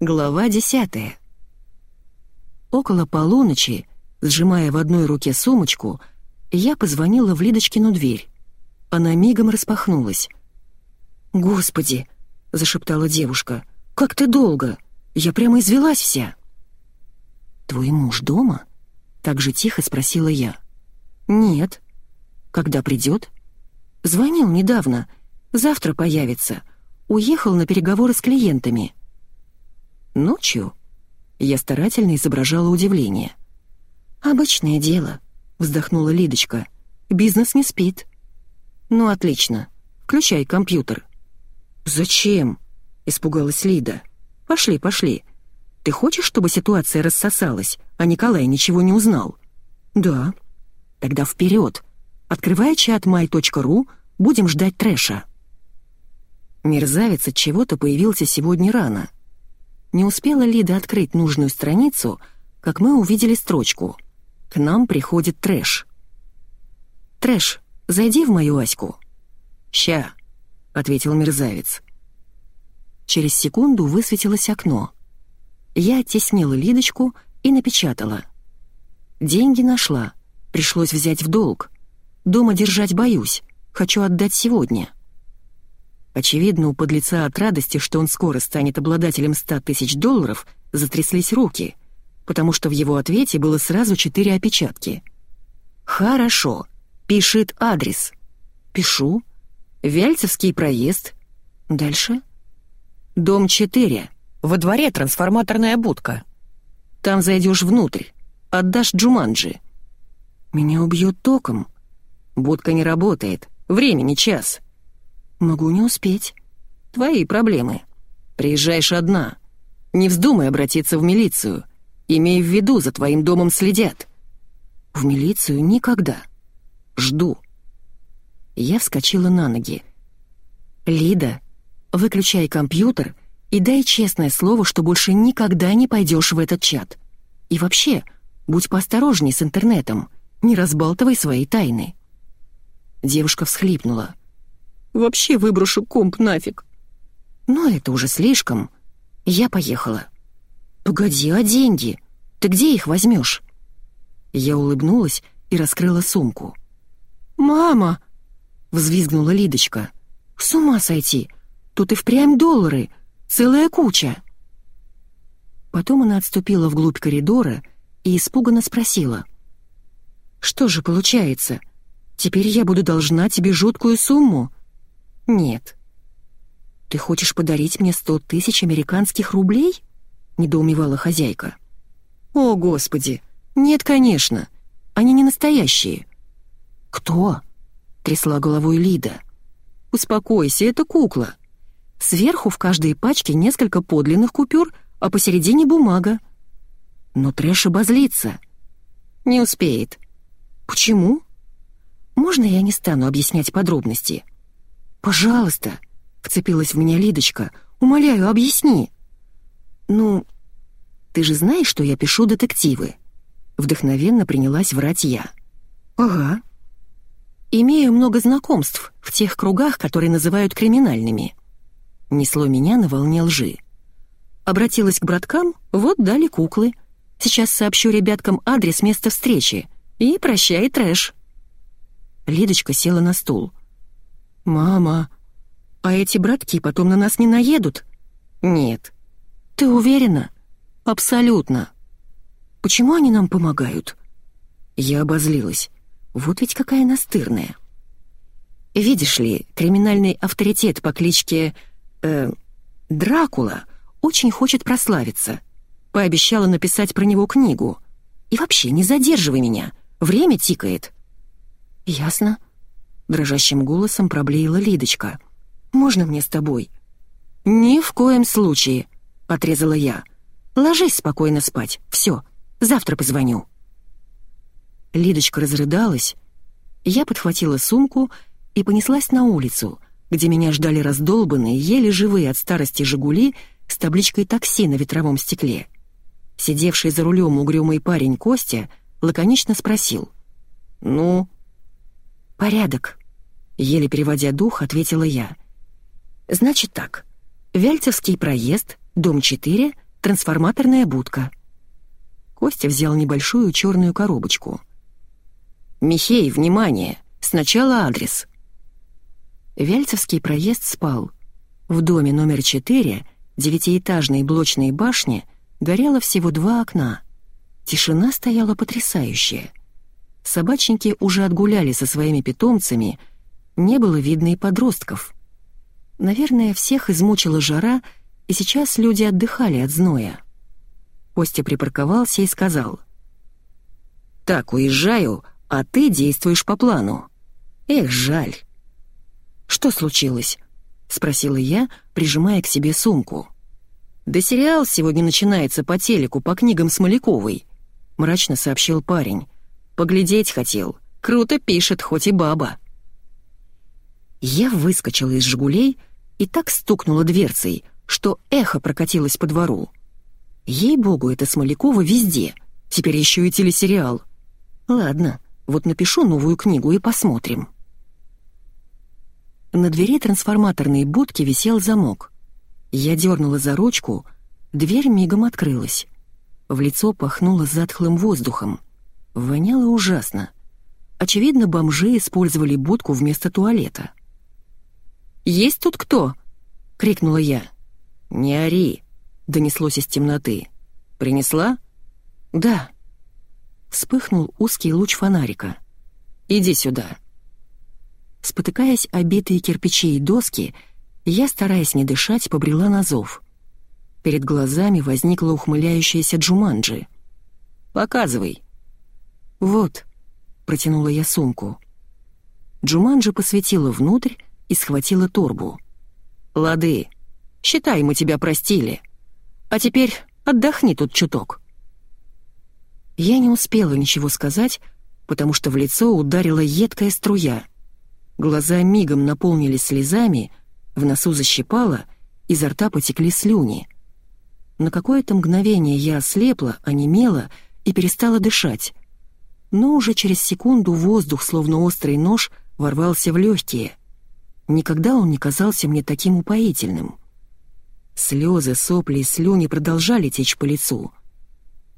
Глава десятая. Около полуночи, сжимая в одной руке сумочку, я позвонила в Лидочкину дверь. Она мигом распахнулась. «Господи!» — зашептала девушка. «Как ты долго! Я прямо извелась вся!» «Твой муж дома?» — так же тихо спросила я. «Нет». «Когда придет?» «Звонил недавно. Завтра появится. Уехал на переговоры с клиентами». «Ночью?» Я старательно изображала удивление. «Обычное дело», — вздохнула Лидочка. «Бизнес не спит». «Ну, отлично. Включай компьютер». «Зачем?» — испугалась Лида. «Пошли, пошли. Ты хочешь, чтобы ситуация рассосалась, а Николай ничего не узнал?» «Да». «Тогда вперед. Открывай чат my.ru, будем ждать трэша». Мерзавец от чего-то появился сегодня рано — не успела Лида открыть нужную страницу, как мы увидели строчку «К нам приходит трэш». «Трэш, зайди в мою Аську». «Ща», — ответил мерзавец. Через секунду высветилось окно. Я оттеснила Лидочку и напечатала. «Деньги нашла. Пришлось взять в долг. Дома держать боюсь. Хочу отдать сегодня». Очевидно, у подлеца от радости, что он скоро станет обладателем 100 тысяч долларов, затряслись руки, потому что в его ответе было сразу четыре опечатки. «Хорошо. Пишет адрес». «Пишу. Вяльцевский проезд». «Дальше?» «Дом 4. Во дворе трансформаторная будка. Там зайдешь внутрь. Отдашь Джуманджи». «Меня убьет током». «Будка не работает. Времени час». «Могу не успеть». «Твои проблемы. Приезжаешь одна. Не вздумай обратиться в милицию. Имей в виду, за твоим домом следят». «В милицию никогда. Жду». Я вскочила на ноги. «Лида, выключай компьютер и дай честное слово, что больше никогда не пойдешь в этот чат. И вообще, будь поосторожней с интернетом, не разбалтывай свои тайны». Девушка всхлипнула. Вообще выброшу комп нафиг. Но это уже слишком. Я поехала. Погоди, а деньги? Ты где их возьмешь? Я улыбнулась и раскрыла сумку. «Мама!» — взвизгнула Лидочка. «С ума сойти! Тут и впрямь доллары! Целая куча!» Потом она отступила вглубь коридора и испуганно спросила. «Что же получается? Теперь я буду должна тебе жуткую сумму?» «Нет». «Ты хочешь подарить мне сто тысяч американских рублей?» — недоумевала хозяйка. «О, Господи! Нет, конечно. Они не настоящие». «Кто?» — трясла головой Лида. «Успокойся, это кукла. Сверху в каждой пачке несколько подлинных купюр, а посередине бумага. Но трэш обозлится. Не успеет. Почему? Можно я не стану объяснять подробности?» «Пожалуйста», — вцепилась в меня Лидочка, — «умоляю, объясни». «Ну, ты же знаешь, что я пишу детективы?» Вдохновенно принялась врать я. «Ага. Имею много знакомств в тех кругах, которые называют криминальными». Несло меня на волне лжи. Обратилась к браткам, вот дали куклы. Сейчас сообщу ребяткам адрес места встречи. И прощай, трэш. Лидочка села на стул. «Мама, а эти братки потом на нас не наедут?» «Нет». «Ты уверена?» «Абсолютно». «Почему они нам помогают?» Я обозлилась. Вот ведь какая настырная. Видишь ли, криминальный авторитет по кличке... Э, Дракула очень хочет прославиться. Пообещала написать про него книгу. И вообще, не задерживай меня. Время тикает. Ясно. Дрожащим голосом проблеяла Лидочка. «Можно мне с тобой?» «Ни в коем случае», — отрезала я. «Ложись спокойно спать. Все, завтра позвоню». Лидочка разрыдалась. Я подхватила сумку и понеслась на улицу, где меня ждали раздолбанные, еле живые от старости «Жигули» с табличкой «такси» на ветровом стекле. Сидевший за рулем угрюмый парень Костя лаконично спросил. «Ну, «Порядок», — еле переводя дух, ответила я. «Значит так. Вяльцевский проезд, дом 4, трансформаторная будка». Костя взял небольшую черную коробочку. «Михей, внимание! Сначала адрес». Вяльцевский проезд спал. В доме номер 4, девятиэтажной блочной башни, горело всего два окна. Тишина стояла потрясающая. Собачники уже отгуляли со своими питомцами, не было видно и подростков. Наверное, всех измучила жара, и сейчас люди отдыхали от зноя. Костя припарковался и сказал. «Так, уезжаю, а ты действуешь по плану. Эх, жаль». «Что случилось?» — спросила я, прижимая к себе сумку. «Да сериал сегодня начинается по телеку по книгам Смоляковой», — мрачно сообщил парень. «Поглядеть хотел. Круто пишет, хоть и баба». Я выскочила из «Жигулей» и так стукнула дверцей, что эхо прокатилось по двору. Ей-богу, это Смолякова везде. Теперь еще и телесериал. Ладно, вот напишу новую книгу и посмотрим. На двери трансформаторной будки висел замок. Я дернула за ручку, дверь мигом открылась. В лицо пахнуло затхлым воздухом. Воняло ужасно. Очевидно, бомжи использовали будку вместо туалета. «Есть тут кто?» — крикнула я. «Не ори!» — донеслось из темноты. «Принесла?» «Да». Вспыхнул узкий луч фонарика. «Иди сюда». Спотыкаясь о кирпичи и доски, я, стараясь не дышать, побрела на зов. Перед глазами возникла ухмыляющаяся Джуманджи. «Показывай». «Вот», — протянула я сумку. Джуманджи посветила внутрь и схватила торбу. «Лады, считай, мы тебя простили. А теперь отдохни тут чуток». Я не успела ничего сказать, потому что в лицо ударила едкая струя. Глаза мигом наполнились слезами, в носу защипало, изо рта потекли слюни. На какое-то мгновение я ослепла, онемела и перестала дышать. Но уже через секунду воздух, словно острый нож, ворвался в легкие. Никогда он не казался мне таким упоительным. Слезы, сопли и слюни продолжали течь по лицу.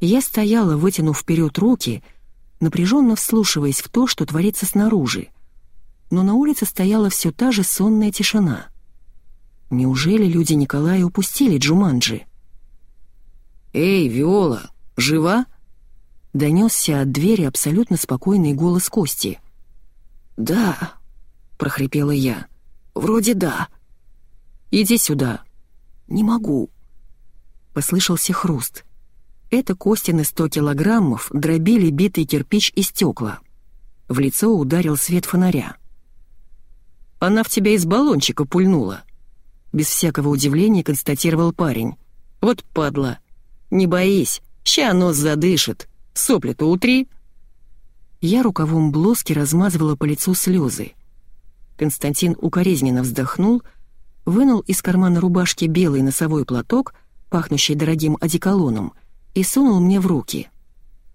Я стояла, вытянув вперед руки, напряженно вслушиваясь в то, что творится снаружи. Но на улице стояла все та же сонная тишина. Неужели люди Николая упустили Джуманджи? «Эй, Виола, жива?» Донесся от двери абсолютно спокойный голос Кости. «Да», — прохрипела я, — «вроде да». «Иди сюда», «Не могу». Послышался хруст. Это Костины сто килограммов дробили битый кирпич и стекла. В лицо ударил свет фонаря. «Она в тебя из баллончика пульнула», — без всякого удивления констатировал парень. «Вот падла. Не боись, ща нос задышит. Сопли-то утри». Я рукавом блузки размазывала по лицу слезы. Константин укоризненно вздохнул — вынул из кармана рубашки белый носовой платок, пахнущий дорогим одеколоном, и сунул мне в руки.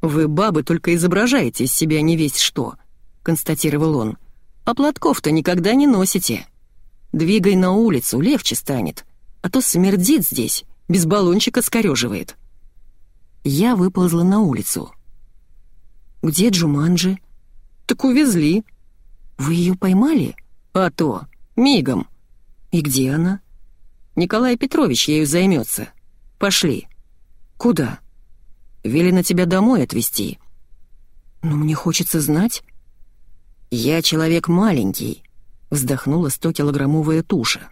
«Вы, бабы, только изображаете из себя не весть что», — констатировал он. «А платков-то никогда не носите. Двигай на улицу, легче станет, а то смердит здесь, без баллончика скореживает». Я выползла на улицу. «Где Джуманджи?» «Так увезли». «Вы ее поймали?» «А то, мигом. «И где она?» «Николай Петрович ею займется. Пошли». «Куда?» «Велено тебя домой отвезти». «Но мне хочется знать». «Я человек маленький», — вздохнула 100-килограммовая туша.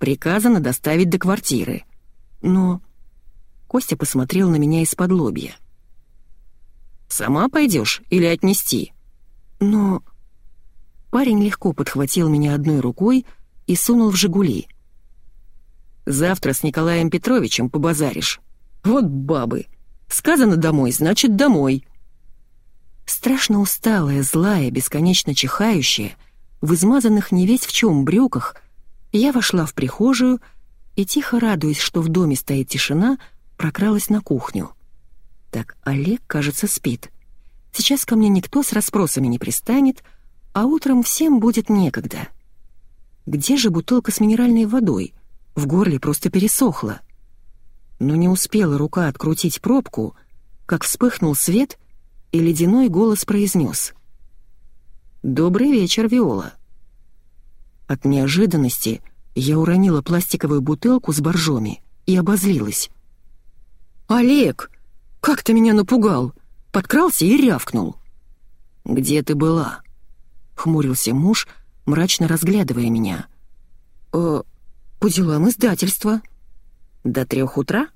«Приказано доставить до квартиры». «Но...» Костя посмотрел на меня из-под лобья. «Сама пойдешь или отнести?» «Но...» Парень легко подхватил меня одной рукой, — и сунул в «Жигули». «Завтра с Николаем Петровичем побазаришь. Вот бабы. Сказано домой, значит домой». Страшно усталая, злая, бесконечно чихающая, в измазанных не весь в чем брюках, я вошла в прихожую и, тихо радуясь, что в доме стоит тишина, прокралась на кухню. Так Олег, кажется, спит. Сейчас ко мне никто с расспросами не пристанет, а утром всем будет некогда. Где же бутылка с минеральной водой? В горле просто пересохло. Но не успела рука открутить пробку, как вспыхнул свет, и ледяной голос произнес. «Добрый вечер, Виола». От неожиданности я уронила пластиковую бутылку с боржоми и обозлилась. «Олег, как ты меня напугал!» Подкрался и рявкнул. «Где ты была?» — хмурился муж, мрачно разглядывая меня. «Э, по делам издательства». «До трех утра?»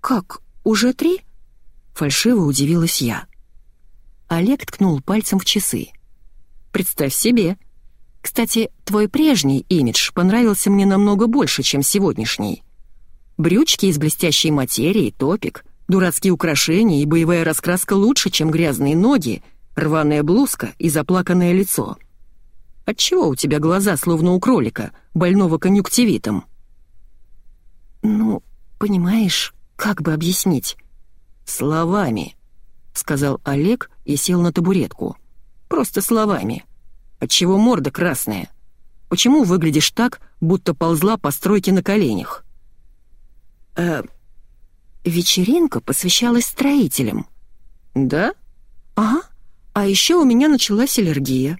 «Как, уже три?» — фальшиво удивилась я. Олег ткнул пальцем в часы. «Представь себе. Кстати, твой прежний имидж понравился мне намного больше, чем сегодняшний. Брючки из блестящей материи, топик, дурацкие украшения и боевая раскраска лучше, чем грязные ноги, рваная блузка и заплаканное лицо. Отчего у тебя глаза словно у кролика, больного конъюнктивитом?» «Ну, понимаешь, как бы объяснить?» «Словами», — сказал Олег и сел на табуретку. «Просто словами. Отчего морда красная? Почему выглядишь так, будто ползла по стройке на коленях?» «Э, вечеринка посвящалась строителям». «Да?» «Ага. А еще у меня началась аллергия».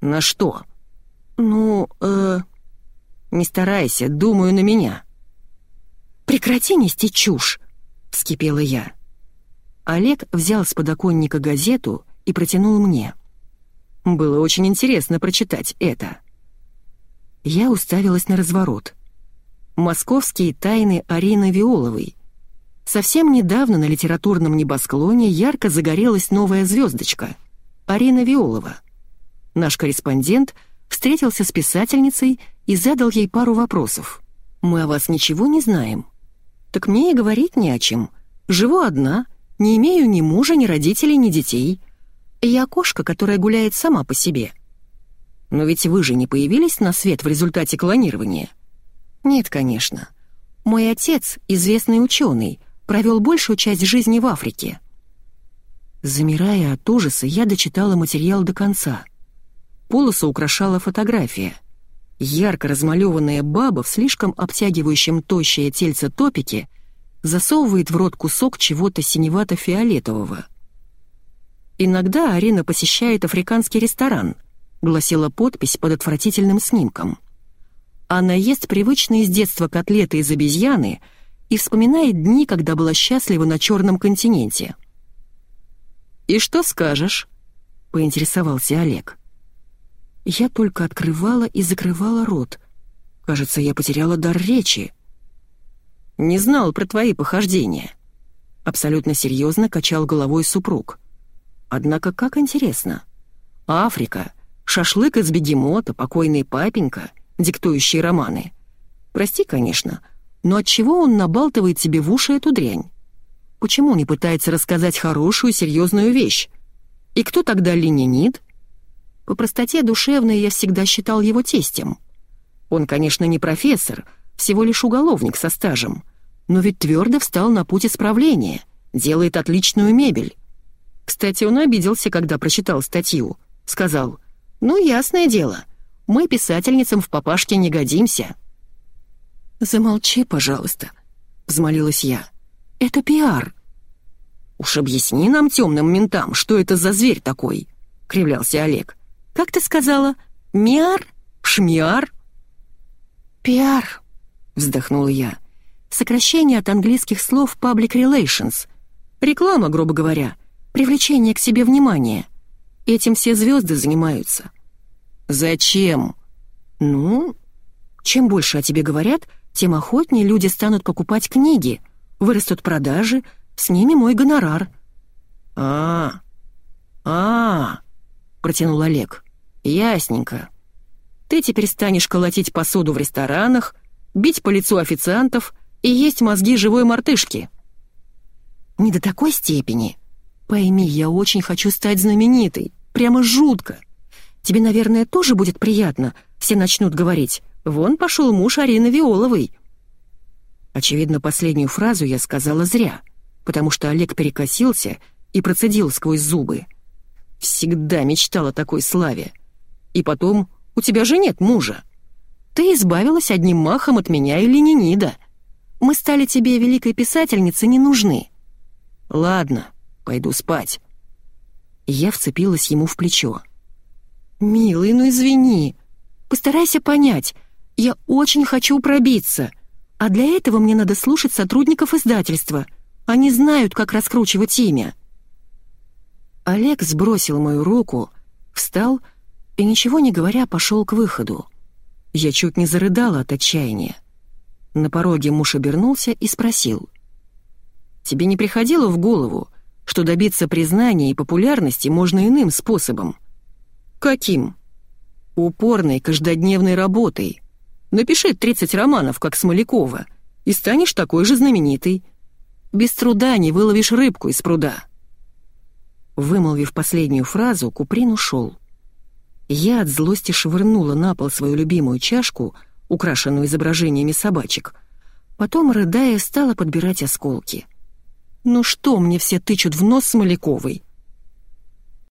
«На что?» «Ну, э...» «Не старайся, думаю на меня». «Прекрати нести чушь!» — вскипела я. Олег взял с подоконника газету и протянул мне. Было очень интересно прочитать это. Я уставилась на разворот. «Московские тайны Арины Виоловой». Совсем недавно на литературном небосклоне ярко загорелась новая звездочка — Арина Виолова. Наш корреспондент встретился с писательницей и задал ей пару вопросов. «Мы о вас ничего не знаем». «Так мне и говорить не о чем. Живу одна, не имею ни мужа, ни родителей, ни детей. Я кошка, которая гуляет сама по себе». «Но ведь вы же не появились на свет в результате клонирования?» «Нет, конечно. Мой отец, известный ученый, провел большую часть жизни в Африке». Замирая от ужаса, я дочитала материал до конца. Полосу украшала фотография — Ярко размалеванная баба в слишком обтягивающем тощее тельце топике засовывает в рот кусок чего-то синевато-фиолетового. «Иногда Арина посещает африканский ресторан», — гласила подпись под отвратительным снимком. Она ест привычные с детства котлеты из обезьяны и вспоминает дни, когда была счастлива на Черном континенте. «И что скажешь?» — поинтересовался Олег. Я только открывала и закрывала рот. Кажется, я потеряла дар речи. «Не знал про твои похождения», — абсолютно серьезно качал головой супруг. «Однако как интересно. Африка, шашлык из бегемота, покойный папенька, диктующий романы. Прости, конечно, но от чего он набалтывает себе в уши эту дрянь? Почему не пытается рассказать хорошую, серьезную вещь? И кто тогда ленинит?» По простоте душевной я всегда считал его тестем. Он, конечно, не профессор, всего лишь уголовник со стажем, но ведь твердо встал на путь исправления, делает отличную мебель. Кстати, он обиделся, когда прочитал статью. Сказал, «Ну, ясное дело, мы писательницам в папашке не годимся». «Замолчи, пожалуйста», — взмолилась я. «Это пиар». «Уж объясни нам, темным ментам, что это за зверь такой», — кривлялся Олег. Как ты сказала? Миар? Шмиар?» «Пиар», — вздохнула я. «Сокращение от английских слов public relations. Реклама, грубо говоря. Привлечение к себе внимания. Этим все звезды занимаются». «Зачем?» «Ну, чем больше о тебе говорят, тем охотнее люди станут покупать книги, вырастут продажи, с ними мой гонорар». «А, а, — протянул Олег. «Ясненько. Ты теперь станешь колотить посуду в ресторанах, бить по лицу официантов и есть мозги живой мартышки». «Не до такой степени. Пойми, я очень хочу стать знаменитой. Прямо жутко. Тебе, наверное, тоже будет приятно. Все начнут говорить. Вон пошел муж Арины Виоловой». Очевидно, последнюю фразу я сказала зря, потому что Олег перекосился и процедил сквозь зубы. Всегда мечтал о такой славе. И потом, у тебя же нет мужа. Ты избавилась одним махом от меня и Ленинида. мы стали тебе, великой писательнице, не нужны». «Ладно, пойду спать». Я вцепилась ему в плечо. «Милый, ну извини. Постарайся понять. Я очень хочу пробиться. А для этого мне надо слушать сотрудников издательства. Они знают, как раскручивать имя». Олег сбросил мою руку, встал и, ничего не говоря, пошел к выходу. Я чуть не зарыдала от отчаяния. На пороге муж обернулся и спросил. «Тебе не приходило в голову, что добиться признания и популярности можно иным способом?» «Каким?» «Упорной, каждодневной работой. Напиши 30 романов, как Смолякова, и станешь такой же знаменитой. Без труда не выловишь рыбку из пруда». Вымолвив последнюю фразу, Куприн ушел. Я от злости швырнула на пол свою любимую чашку, украшенную изображениями собачек. Потом, рыдая, стала подбирать осколки. «Ну что мне все тычут в нос Смоляковой?